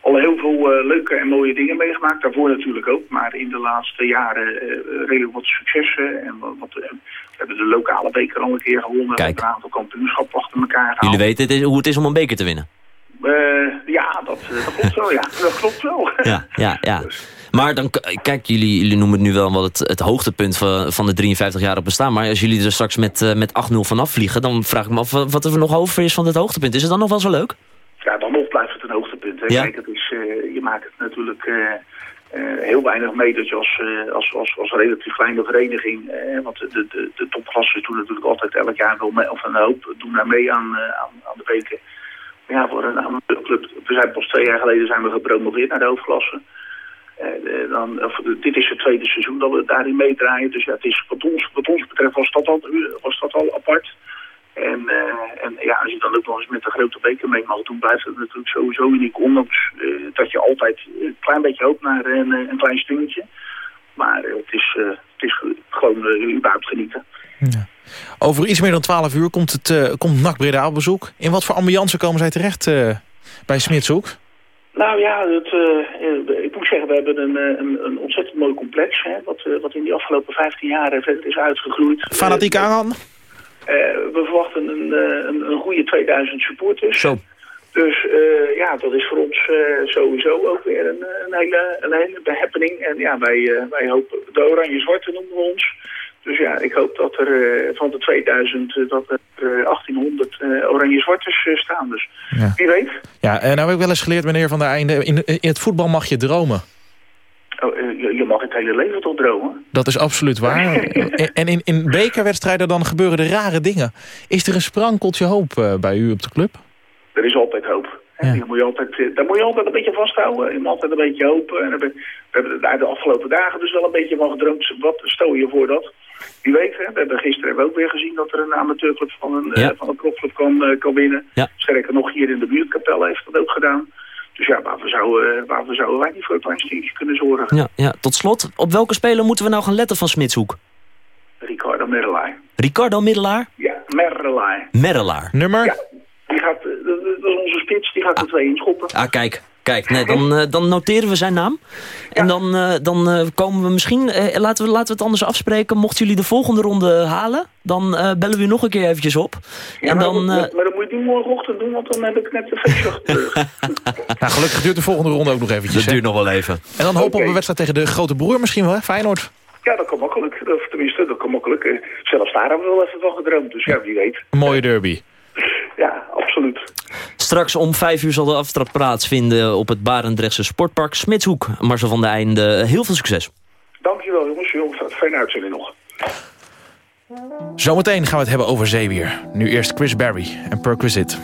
al heel veel uh, leuke en mooie dingen meegemaakt. Daarvoor natuurlijk ook. Maar in de laatste jaren uh, redelijk wat successen. En wat, wat, we hebben de lokale beker al een keer gewonnen. Kijk. Een aantal kampioenschappen achter elkaar gehaald. Jullie weten het is, hoe het is om een beker te winnen? ja, dat, dat klopt wel. Ja. Dat klopt wel. ja, ja, ja. Maar dan, kijk, jullie, jullie noemen het nu wel wat het, het hoogtepunt van, van de 53 jaar bestaan. Maar als jullie er straks met, met 8-0 vanaf vliegen... dan vraag ik me af wat er nog over is van het hoogtepunt. Is het dan nog wel zo leuk? Ja, dan Hè. Ja. Kijk, het is, uh, je maakt het natuurlijk uh, uh, heel weinig mee dat je als, als, als, als relatief kleine vereniging... want de, de, de topklassen doen natuurlijk altijd elk jaar wel mee, of een hoop doen daar mee aan, aan, aan de weken. Maar ja, voor een club, we zijn pas twee jaar geleden zijn we gepromoveerd naar de hoofdklasse. dan, of, dit is het tweede seizoen dat we daarin meedraaien. Dus ja, het is, wat, ons, wat ons betreft was dat al, was dat al apart. En, uh, en ja, als je dan ook nog eens met de grote beker mee mag doen, blijft het natuurlijk sowieso uniek. Ondanks uh, dat je altijd een klein beetje hoopt naar een, een klein stuntje. Maar uh, het, is, het is gewoon überhaupt genieten. Ja. Over iets meer dan 12 uur komt, het, komt NAC Breda op bezoek. In wat voor ambiance komen zij terecht bij Smitshoek? Nou ja, het, ik moet zeggen, we hebben een, een, een ontzettend mooi complex. Hè, wat, wat in die afgelopen 15 jaar verder is uitgegroeid. Fanatiek aan? Uh, we verwachten een, een, een, goede 2000 supporters. Zo. Dus uh, ja, dat is voor ons uh, sowieso ook weer een, een, hele, een hele happening. En ja, wij, wij hopen, de oranje-zwarte noemen we ons. Dus ja, ik hoop dat er van de 2000 dat er 1800 oranje-zwarters staan. Dus ja. wie weet. Ja, en nou heb ik wel eens geleerd, meneer Van der Einde, in, in het voetbal mag je dromen. Oh, je, je mag het hele leven tot dromen. Dat is absoluut waar. en in, in bekerwedstrijden dan gebeuren er rare dingen. Is er een sprankeltje hoop uh, bij u op de club? Er is altijd hoop. Die moet je altijd, eh, daar moet je altijd een beetje vasthouden. Je moet altijd een beetje hopen. En we hebben daar de afgelopen dagen dus wel een beetje van gedroomd. Wat stel je voor dat? Wie weet, hè? we hebben gisteren hebben we ook weer gezien dat er een amateurclub van een, ja. uh, van een profclub kan, uh, kan winnen. Ja. Sterker nog, hier in de buurtkapel heeft dat ook gedaan. Dus ja, waarvoor zouden, waarvoor zouden wij niet voor een klein steentje kunnen zorgen? Ja, ja, tot slot, op welke speler moeten we nou gaan letten van Smitshoek? Ricardo Merrelaar. Ricardo Middelaar? Ja, Merrelaar. Merrelaar. Nummer? Ja, die gaat, dat is onze spits, die gaat er twee inschoppen. Ah, kijk. Kijk, nee, dan, uh, dan noteren we zijn naam. En dan, uh, dan uh, komen we misschien... laten, we, laten we het anders afspreken. Mochten jullie de volgende ronde halen... dan bellen we u nog een keer eventjes op. Ja, en maar, dan, maar, maar dan moet je die morgenochtend doen... want dan heb ik net de feestje nou, gelukkig duurt de volgende ronde ook nog eventjes. Dat duurt nog wel even. En dan hopen we okay. op een wedstrijd tegen de grote broer misschien wel, hè? Feyenoord. Ja, dat kan makkelijk. Of tenminste, dat kan makkelijk. Zelfs daar hebben we wel even van gedroomd. Dus ja, wie weet. Een mooie derby. Ja, absoluut. Straks om vijf uur zal de aftrap plaatsvinden op het Barendrechtse Sportpark Smitshoek. Marcel van der Einde, heel veel succes. Dankjewel jongens, fijne uitzending nog. Zometeen gaan we het hebben over zeewier. Nu eerst Chris Berry en Perquisite.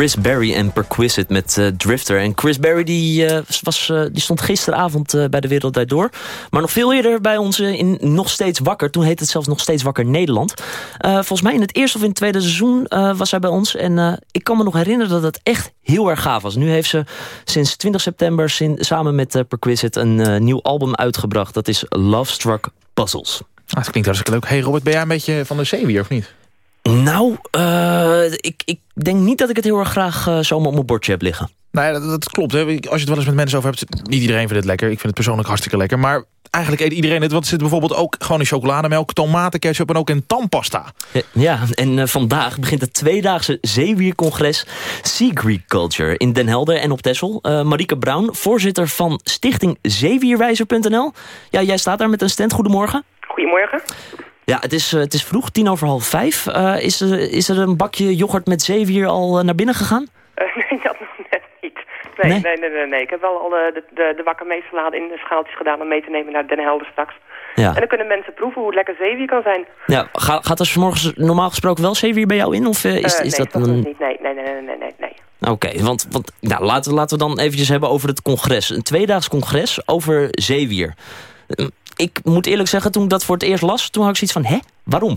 Chris Berry en Perquisite met uh, Drifter. En Chris Berry die, uh, was, uh, die stond gisteravond bij de Wereld Door. Maar nog veel eerder bij ons in Nog Steeds Wakker. Toen heette het zelfs Nog Steeds Wakker Nederland. volgens mij in het eerste of in het tweede seizoen was zij bij ons. En ik kan me nog herinneren dat het echt heel erg gaaf was. Nu heeft ze sinds 20 september samen met Perquisite een nieuw album uitgebracht. Dat is Love Struck Puzzles. Ah, dat klinkt hartstikke leuk. Hey Robert, ben jij een beetje van de zeewier of niet? Nou, uh, ik, ik denk niet dat ik het heel erg graag uh, zomaar op mijn bordje heb liggen. Nou ja, dat, dat, klopt. Hè. Als je het wel eens met mensen over hebt... niet iedereen vindt het lekker. Ik vind het persoonlijk hartstikke lekker. Maar eigenlijk eet iedereen het. Want er zit bijvoorbeeld ook gewoon in chocolademelk... tomatenketchup en ook in tandpasta. Ja, en uh, vandaag begint het tweedaagse zeewiercongres Sea Greek Culture... in Den Helder en op Texel. Uh, Marieke Brown, voorzitter van stichting Zeewierwijzer.nl. Ja, jij staat daar met een stand. Goedemorgen. Goedemorgen. Ja, het is, uh, het is vroeg, tien over half vijf. Uh, is, er, is er een bakje yoghurt met zeewier al naar binnen gegaan? nee, dat nog net niet. Nee, nee, nee, nee, nee. Ik heb wel al de, de, de wakkermeesalade in de schaaltjes gedaan om mee te nemen naar Den Helder straks. Ja. En dan kunnen mensen proeven hoe lekker zeewier kan zijn. Ja, gaat, gaat er vanmorgen normaal gesproken wel zeewier bij jou in? Of is, is nee, dat, dat een... niet. Nee, nee, nee, nee, nee, nee. Oké, okay, want, want nou, laten, laten we dan eventjes hebben over het congres. Een tweedaags congres over zeewier ik moet eerlijk zeggen, toen ik dat voor het eerst las... toen had ik zoiets van, hè, waarom?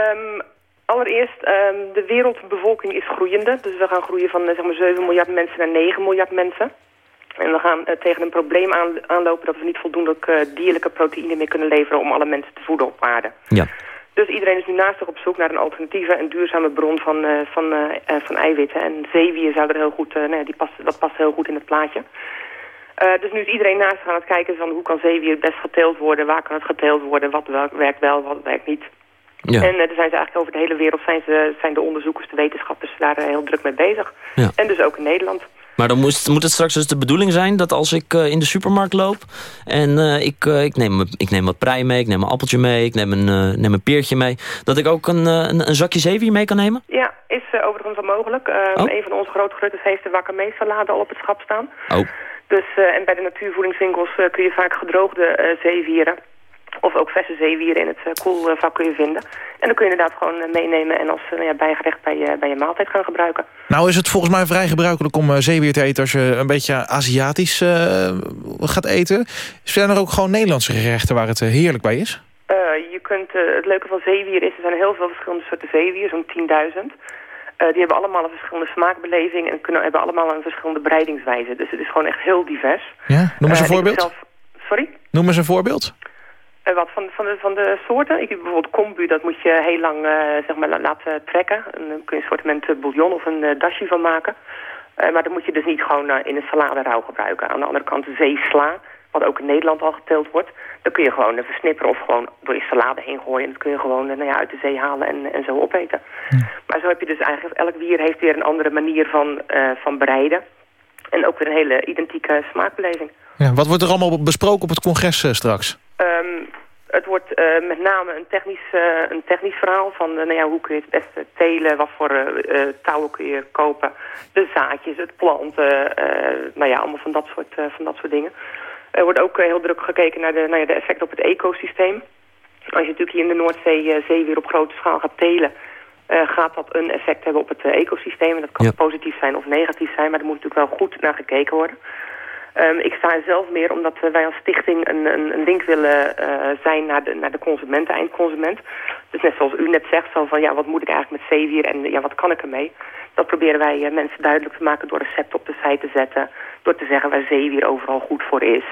Um, allereerst, um, de wereldbevolking is groeiende. Dus we gaan groeien van zeg maar 7 miljard mensen naar 9 miljard mensen. En we gaan uh, tegen een probleem aan, aanlopen dat we niet voldoende uh, dierlijke proteïne meer kunnen leveren... om alle mensen te voeden op aarde. Ja. Dus iedereen is nu naast zich op zoek naar een alternatieve en duurzame bron van, uh, van, van eiwitten. En zeewier zou er heel goed, nee, die past, dat past heel goed in het plaatje. Uh, dus nu is iedereen naast gaan het kijken van hoe kan zeewier het best geteeld worden, waar kan het geteeld worden, wat werkt wel, wat werkt niet. Ja. En uh, daar zijn ze eigenlijk over de hele wereld zijn, ze, zijn de onderzoekers, de wetenschappers daar heel druk mee bezig. Ja. En dus ook in Nederland. Maar dan moet, moet het straks dus de bedoeling zijn dat als ik in de supermarkt loop... en ik, ik, neem, ik neem wat prei mee, ik neem een appeltje mee, ik neem een, neem een peertje mee... dat ik ook een, een, een zakje zeewier mee kan nemen? Ja, is overigens wel mogelijk. Oh. Een van onze grote grutters heeft de wakkermeesalade al op het schap staan. Oh. Dus, uh, en bij de natuurvoedingswinkels uh, kun je vaak gedroogde uh, zeewieren of ook verse zeewieren in het koelvak kun je vinden. En dan kun je inderdaad gewoon meenemen en als ja, bijgerecht bij je, bij je maaltijd gaan gebruiken. Nou is het volgens mij vrij gebruikelijk om zeewier te eten als je een beetje Aziatisch gaat eten. Zijn er ook gewoon Nederlandse gerechten waar het heerlijk bij is? je kunt, het leuke van zeewier is, er zijn heel veel verschillende soorten zeewier, zo'n 10.000. Uh, die hebben allemaal een verschillende smaakbeleving en kunnen, hebben allemaal een verschillende breidingswijze. Dus het is gewoon echt heel divers. Ja, noem eens een uh, voorbeeld. Zelf... Sorry? Noem eens een voorbeeld. Uh, wat van, van, de, van de soorten? Ik heb bijvoorbeeld kombu, dat moet je heel lang zeg maar, laten trekken. En dan kun je een soort bouillon of een dashi van maken. maar dan moet je dus niet gewoon in een salade rauw gebruiken. Aan de andere kant zeesla, wat ook in Nederland al geteeld wordt. Dan kun je gewoon versnipperen of gewoon door je salade heen gooien. En dat kun je gewoon nou ja, uit de zee halen en, en zo opeten. Maar zo heb je dus eigenlijk, elk wier heeft weer een andere manier van, uh, van bereiden. En ook weer een hele identieke smaakbeleving. Ja, wat wordt er allemaal besproken op het congres uh, straks? Um, het wordt uh, met name een technisch, een technisch verhaal van nou ja, hoe kun je het beste telen, wat voor touwen kun je kopen, de zaadjes, het planten, nou ja, allemaal van dat soort, van dat soort dingen. Er wordt ook heel druk gekeken naar de, nou ja, de effecten op het ecosysteem. Als je natuurlijk hier in de Noordzee zee weer op grote schaal gaat telen... Uh, gaat dat een effect hebben op het uh, ecosysteem. En dat kan ja. positief zijn of negatief zijn, maar er moet natuurlijk wel goed naar gekeken worden. Um, ik sta er zelf meer omdat uh, wij als stichting een, een, een link willen zijn naar de, naar de consument, de eindconsument. Dus net zoals u net zegt, zo van ja, wat moet ik eigenlijk met zeewier en ja, wat kan ik ermee? Dat proberen wij mensen duidelijk te maken door recepten op de site te zetten. Door te zeggen waar zeewier overal goed voor is.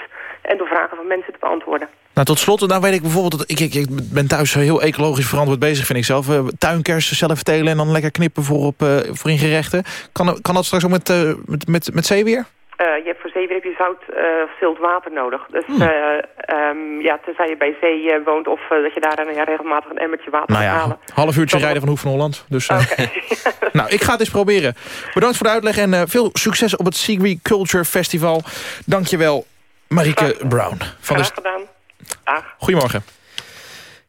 En door vragen van mensen te beantwoorden. Nou, tot slot, nou weet ik bijvoorbeeld... Dat ik, ik, ik ben thuis heel ecologisch verantwoord bezig, vind ik zelf. Uh, tuinkersen zelf telen en dan lekker knippen voor, op, uh, voor in gerechten. Kan, kan dat straks ook met, uh, met, met, met zeewier? Je hebt voor zeewier heb je zout of zilt water nodig. Dus hmm. um, ja, tenzij je bij zee woont of dat je daar ja, regelmatig een emmertje water nou ja, halen. half uurtje rijden van Hoef van Holland. Dus, okay. nou, ik ga het eens proberen. Bedankt voor de uitleg en veel succes op het Seagree Culture Festival. Dank je wel, Marieke Brown. Van Graag gedaan. Dag. Goedemorgen.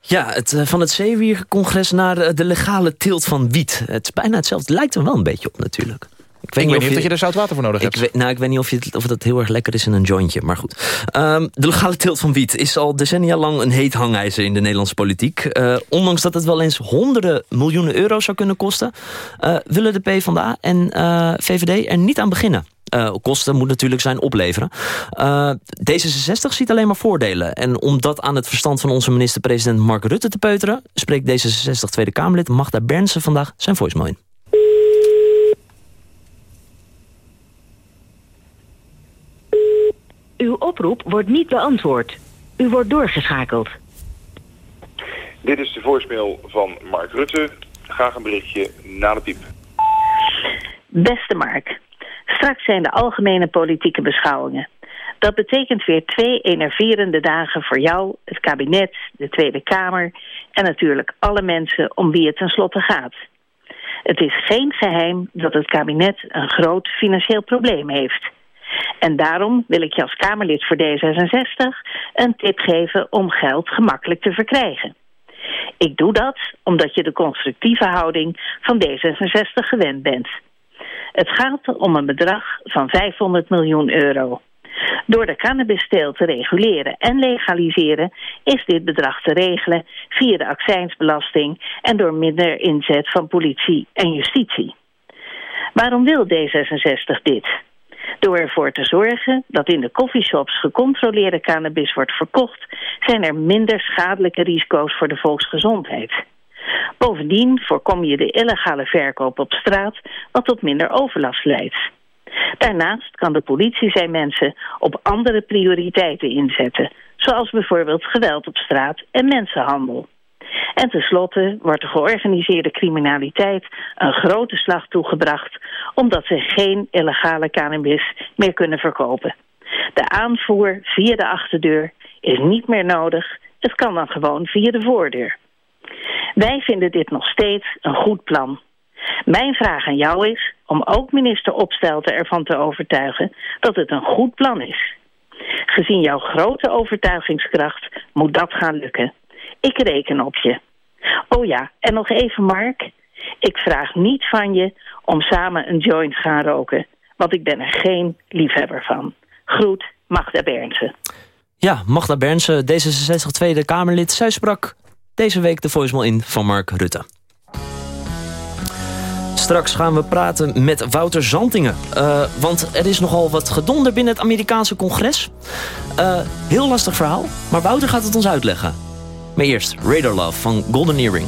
Ja, het, van het zeewiercongres naar de legale teelt van wiet. Het is bijna hetzelfde. Het lijkt er wel een beetje op natuurlijk. Ik weet, niet niet of of je er zout water voor nodig Ik hebt. weet, nou, ik weet niet of, je, of dat heel erg lekker is in een jointje, maar goed. Ehm, de legale teelt van wiet is al decennia lang een heet hangijzer in de Nederlandse politiek. Eh, ondanks dat het wel eens honderden miljoenen euro's zou kunnen kosten... eh, willen de PvdA en eh, VVD er niet aan beginnen. Eh, kosten moet natuurlijk zijn opleveren. Eh, D66 ziet alleen maar voordelen. En om dat aan het verstand van onze minister-president Mark Rutte te peuteren... spreekt D66 Tweede Kamerlid Magda Bernsen vandaag zijn voicemail in. Oproep wordt niet beantwoord. U wordt doorgeschakeld. Dit is de voicemail van Mark Rutte. Graag een berichtje na de piep. Beste Mark, straks zijn de algemene politieke beschouwingen. Dat betekent weer twee enerverende dagen voor jou, het kabinet, de Tweede Kamer... en natuurlijk alle mensen om wie het tenslotte gaat. Het is geen geheim dat het kabinet een groot financieel probleem heeft. En daarom wil ik je als Kamerlid voor D66 een tip geven om geld gemakkelijk te verkrijgen. Ik doe dat omdat je de constructieve houding van D66 gewend bent. Het gaat om een bedrag van 500 miljoen euro. Door de cannabisteelt te reguleren en legaliseren is dit bedrag te regelen via de accijnsbelasting en door minder inzet van politie en justitie. Waarom wil D66 dit? Door ervoor te zorgen dat in de coffeeshops gecontroleerde cannabis wordt verkocht, zijn er minder schadelijke risico's voor de volksgezondheid. Bovendien voorkom je de illegale verkoop op straat, wat tot minder overlast leidt. Daarnaast kan de politie zijn mensen op andere prioriteiten inzetten, zoals bijvoorbeeld geweld op straat en mensenhandel. En tenslotte wordt de georganiseerde criminaliteit een grote slag toegebracht... omdat ze geen illegale cannabis meer kunnen verkopen. De aanvoer via de achterdeur is niet meer nodig. Het kan dan gewoon via de voordeur. Wij vinden dit nog steeds een goed plan. Mijn vraag aan jou is om ook minister Opstelten ervan te overtuigen dat het een goed plan is. Gezien jouw grote overtuigingskracht moet dat gaan lukken. Ik reken op je. Oh ja, en nog even Mark. Ik vraag niet van je om samen een joint te gaan roken. Want ik ben er geen liefhebber van. Groet, Magda Bernsen. Ja, Magda Bernsen, D66 Tweede Kamerlid. Zij sprak deze week de voicemail in van Mark Rutte. Straks gaan we praten met Wouter Zantingen. Uh, want er is nogal wat gedonder binnen het Amerikaanse congres. Uh, heel lastig verhaal, maar Wouter gaat het ons uitleggen. Maar eerst Radar Love van Golden Earring.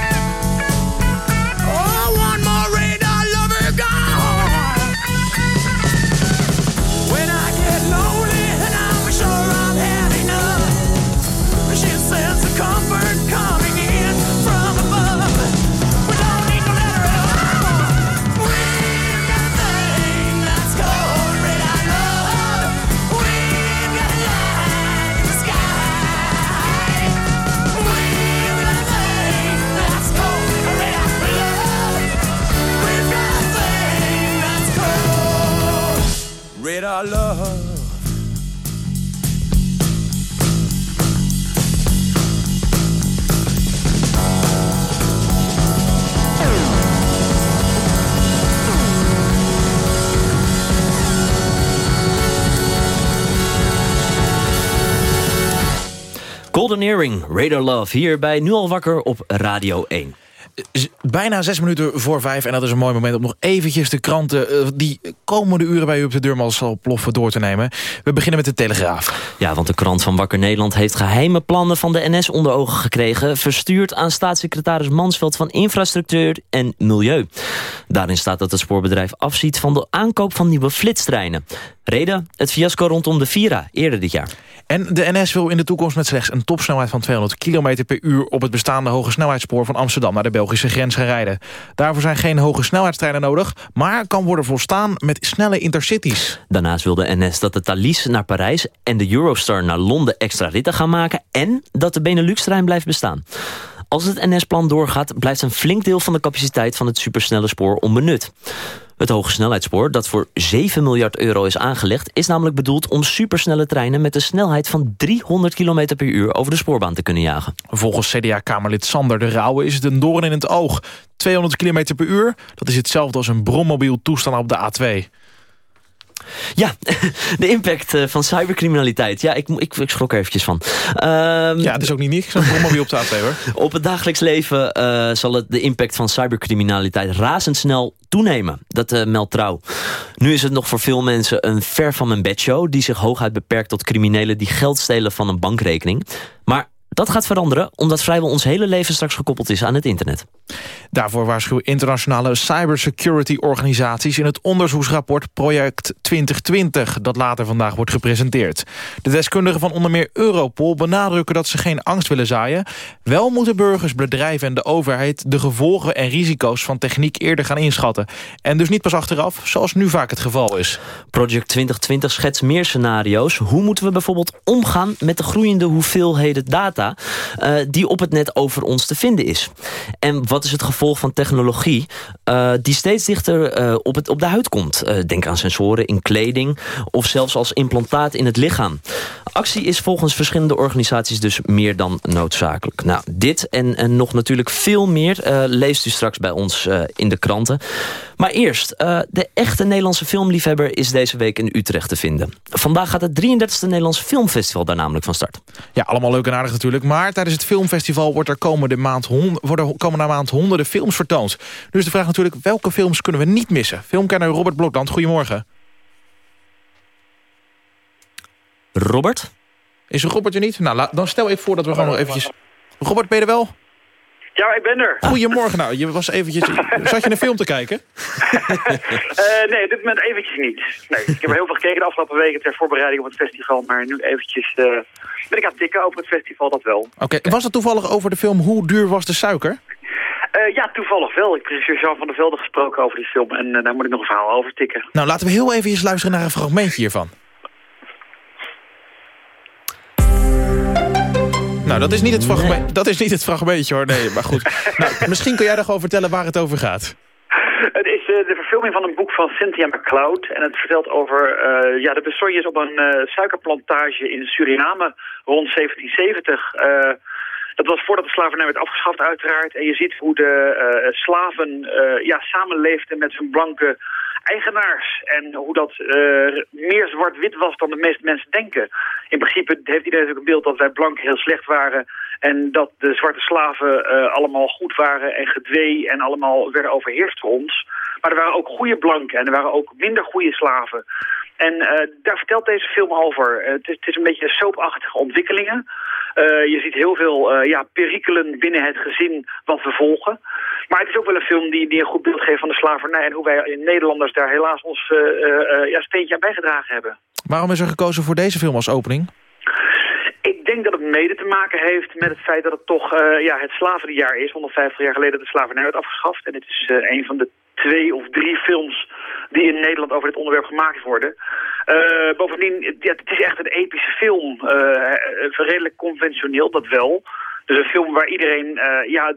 Golden Earring, Radar Love, hier bij Nu al wakker op Radio 1. Bijna zes minuten voor vijf. En dat is een mooi moment om nog eventjes de kranten... eh, die komende uren bij u op de deurmal zal ploffen door te nemen. We beginnen met de Telegraaf. Ja, want de krant van Wakker Nederland heeft geheime plannen van de NS onder ogen gekregen. Verstuurd aan staatssecretaris Mansveld van Infrastructuur en Milieu. Daarin staat dat het spoorbedrijf afziet van de aankoop van nieuwe flitstreinen. Reden? Het fiasco rondom de Vira eerder dit jaar. En de NS wil in de toekomst met slechts een topsnelheid van 200 km per uur... op het bestaande hoge snelheidsspoor van Amsterdam naar de Belgische grens gaan rijden. Daarvoor zijn geen hoge snelheidstreinen nodig... maar kan worden volstaan met snelle intercities. Daarnaast wil de NS dat de Thalys naar Parijs en de Eurostar naar Londen extra ritten gaan maken... en dat de Benelux-trein blijft bestaan. Als het NS-plan doorgaat, blijft een flink deel van de capaciteit van het supersnelle spoor onbenut. Het hoge snelheidsspoor, dat voor 7 miljard euro is aangelegd... is namelijk bedoeld om supersnelle treinen... met een snelheid van 300 km per uur over de spoorbaan te kunnen jagen. Volgens CDA-kamerlid Sander de Rauwe is het een doorn in het oog. 200 km per uur, dat is hetzelfde als een brommobiel toestaan op de A2. Ja, de impact eh, van cybercriminaliteit. Ja, ik, ik, ik schrok er eventjes van. Ehm, Ja, het is ook niet niks, zo'n brommobiel op de A2 hoor. Op het dagelijks leven eh, zal het, de impact van cybercriminaliteit razendsnel toenemen. Dat eh, meldt Trouw. Nu is het nog voor veel mensen een ver van mijn bedshow... die zich hooguit beperkt tot criminelen die geld stelen van een bankrekening. Maar dat gaat veranderen omdat vrijwel ons hele leven straks gekoppeld is aan het internet. Daarvoor waarschuwen internationale cybersecurity organisaties... in het onderzoeksrapport Project 2020... dat later vandaag wordt gepresenteerd. De deskundigen van onder meer Europol benadrukken dat ze geen angst willen zaaien. Wel moeten burgers, bedrijven en de overheid... de gevolgen en risico's van techniek eerder gaan inschatten. En dus niet pas achteraf, zoals nu vaak het geval is. Project 2020 schetst meer scenario's. Hoe moeten we bijvoorbeeld omgaan met de groeiende hoeveelheden data... eh, die op het net over ons te vinden is? En wat is het gevolg van technologie eh, die steeds dichter eh, op, het, op de huid komt? Eh, denk aan sensoren in kleding of zelfs als implantaat in het lichaam. Actie is volgens verschillende organisaties dus meer dan noodzakelijk. Nou, dit en, en nog natuurlijk veel meer eh, leest u straks bij ons eh, in de kranten. Maar eerst, eh, de echte Nederlandse filmliefhebber is deze week in Utrecht te vinden. Vandaag gaat het 33e Nederlands Filmfestival daar namelijk van start. Ja, allemaal leuk en aardig natuurlijk. Maar tijdens het filmfestival wordt er komende maand, worden komende maand honderden films vertoond. Nu is de vraag natuurlijk, welke films kunnen we niet missen? Filmkenner Robert Blokland, goedemorgen. Robert? Is Robert er niet? Nou, la- dan stel ik voor dat we gewoon nog eventjes... Robert, ben je er wel? Ja, ik ben er. Goedemorgen. Nou, je was eventjes... Zat je een film te kijken? Eh, nee, op dit moment eventjes niet. Nee, ik heb heel veel gekeken de afgelopen weken ter voorbereiding op het festival. Maar nu eventjes eh, ben ik aan het tikken over het festival, dat wel. Oké, was het toevallig over de film Hoe duur was de suiker? Eh, ja, toevallig wel. Ik heb regisseur Jean van der Velde gesproken over die film. En daar moet ik nog een verhaal over tikken. Nou, laten we heel eventjes luisteren naar een fragmentje hiervan. Nou, dat is niet het, fragment, dat is niet het fragmentje hoor, nee, maar goed. nou, misschien kun jij nog gewoon vertellen waar het over gaat. Het is eh, de verfilming van een boek van Cynthia McCloud. En het vertelt over eh, ja, de besonjes op een eh, suikerplantage in Suriname rond 1770. Eh, dat was voordat de slavernij werd afgeschaft uiteraard. En je ziet hoe de eh, slaven eh, ja, samenleefden met hun blanke eigenaars. En hoe dat eh, meer zwart-wit was dan de meeste mensen denken. In principe heeft iedereen natuurlijk een beeld dat wij blanken heel slecht waren... en dat de zwarte slaven eh, allemaal goed waren en gedwee... en allemaal werden overheerst door ons. Maar er waren ook goede blanken en er waren ook minder goede slaven. En eh, daar vertelt deze film over. Eh, het, is, het is een beetje soapachtige ontwikkelingen. Eh, je ziet heel veel ja, perikelen binnen het gezin wat we volgen. Maar het is ook wel een film die, die een goed beeld geeft van de slavernij... en hoe wij Nederlanders daar helaas ons ja, steentje aan bijgedragen hebben. Waarom is er gekozen voor deze film als opening? Ik denk dat het mede te maken heeft met het feit dat het toch eh, ja, het slavenjaar is. 150 jaar geleden de slavernij werd afgeschaft. En het is eh, een van de twee of drie films die in Nederland over dit onderwerp gemaakt worden. Eh, bovendien, ja, het is echt een epische film. Eh, redelijk conventioneel, dat wel. Dus een film waar iedereen, ja,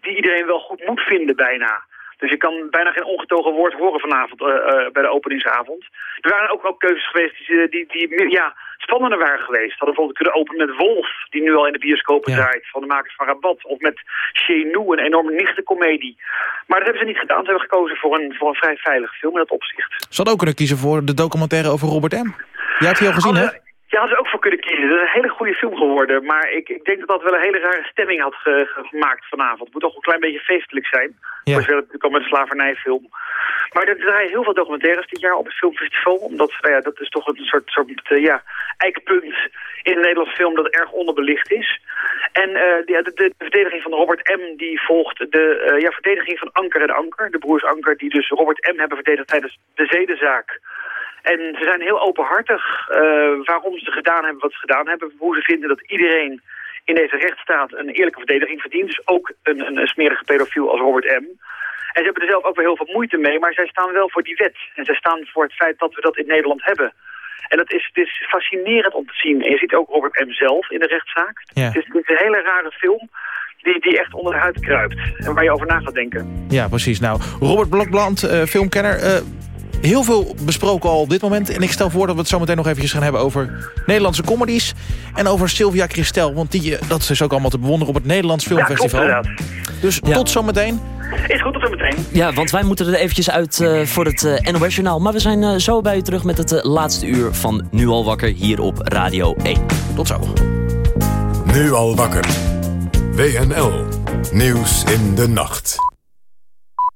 die iedereen wel goed moet vinden bijna. Dus je kan bijna geen ongetogen woord horen vanavond eh, bij de openingsavond. Er waren ook, ook keuzes geweest die, die, die ja, spannender waren geweest. Hadden bijvoorbeeld kunnen openen met Wolf, die nu al in de bioscopen draait, van de makers van Rabat. Of met Chez Nous, een enorme nichtenkomedie. Maar dat hebben ze niet gedaan. Ze hebben gekozen voor een, voor een vrij veilige film in dat opzicht. Ze hadden ook kunnen kiezen voor de documentaire over Robert M. Jij hebt die al gezien, hè? Ja, hadden ze ook voor kunnen kiezen. Dat is een hele goede film geworden. Maar ik, ik denk dat dat wel een hele rare stemming had ge- ge- gemaakt vanavond. Het moet toch een klein beetje feestelijk zijn. Ja. We natuurlijk al met een slavernijfilm. Maar er draaien heel veel documentaires dit jaar op het filmfestival. Omdat nou ja, dat is toch een soort, soort eh, ja, eikpunt in de Nederlandse film dat erg onderbelicht is. En de, de, de verdediging van Robert M. die volgt de eh, ja, verdediging van Anker en Anker. De broers Anker die dus Robert M. hebben verdedigd tijdens de zedenzaak. En ze zijn heel openhartig eh, waarom ze gedaan hebben wat ze gedaan hebben. Hoe ze vinden dat iedereen in deze rechtsstaat een eerlijke verdediging verdient. Dus ook een, een, een smerige pedofiel als Robert M. En ze hebben er zelf ook wel heel veel moeite mee, maar zij staan wel voor die wet. En zij staan voor het feit dat we dat in Nederland hebben. En het is, het is fascinerend om te zien. En je ziet ook Robert M. zelf in de rechtszaak. Ja. Het, is, het is een hele rare film die, die echt onder de huid kruipt. En waar je over na gaat denken. Ja, precies. Nou, Robert Blokland, eh, filmkenner. eh, heel veel besproken al op dit moment. En ik stel voor dat we het zo meteen nog eventjes gaan hebben over Nederlandse comedies. En over Sylvia Christel. Want die, eh, dat is ook allemaal te bewonderen op het Nederlands Filmfestival. Ja, klopt dus tot zometeen. Is goed, tot zo meteen. Ja, want wij moeten er eventjes uit eh, voor het eh, NOS-journaal. Maar we zijn zo bij u terug met het laatste uur van Nu al wakker hier op Radio 1. Tot zo. Nu al wakker. WNL. Nieuws in de nacht.